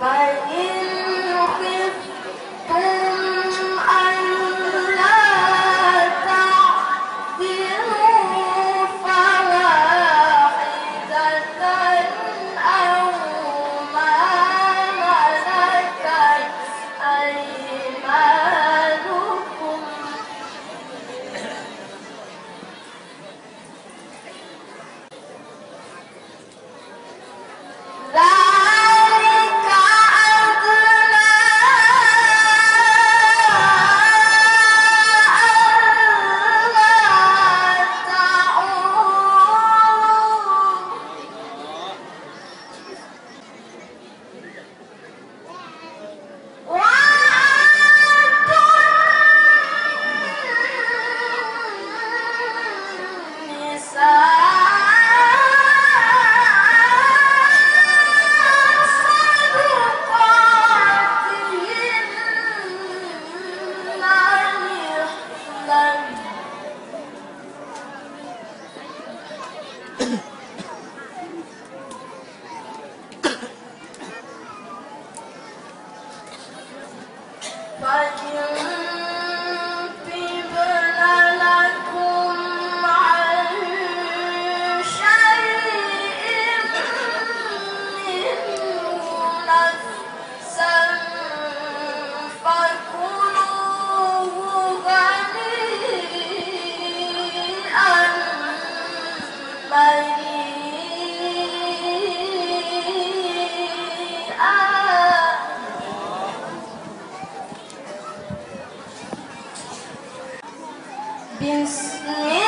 Bye. you Abençoe.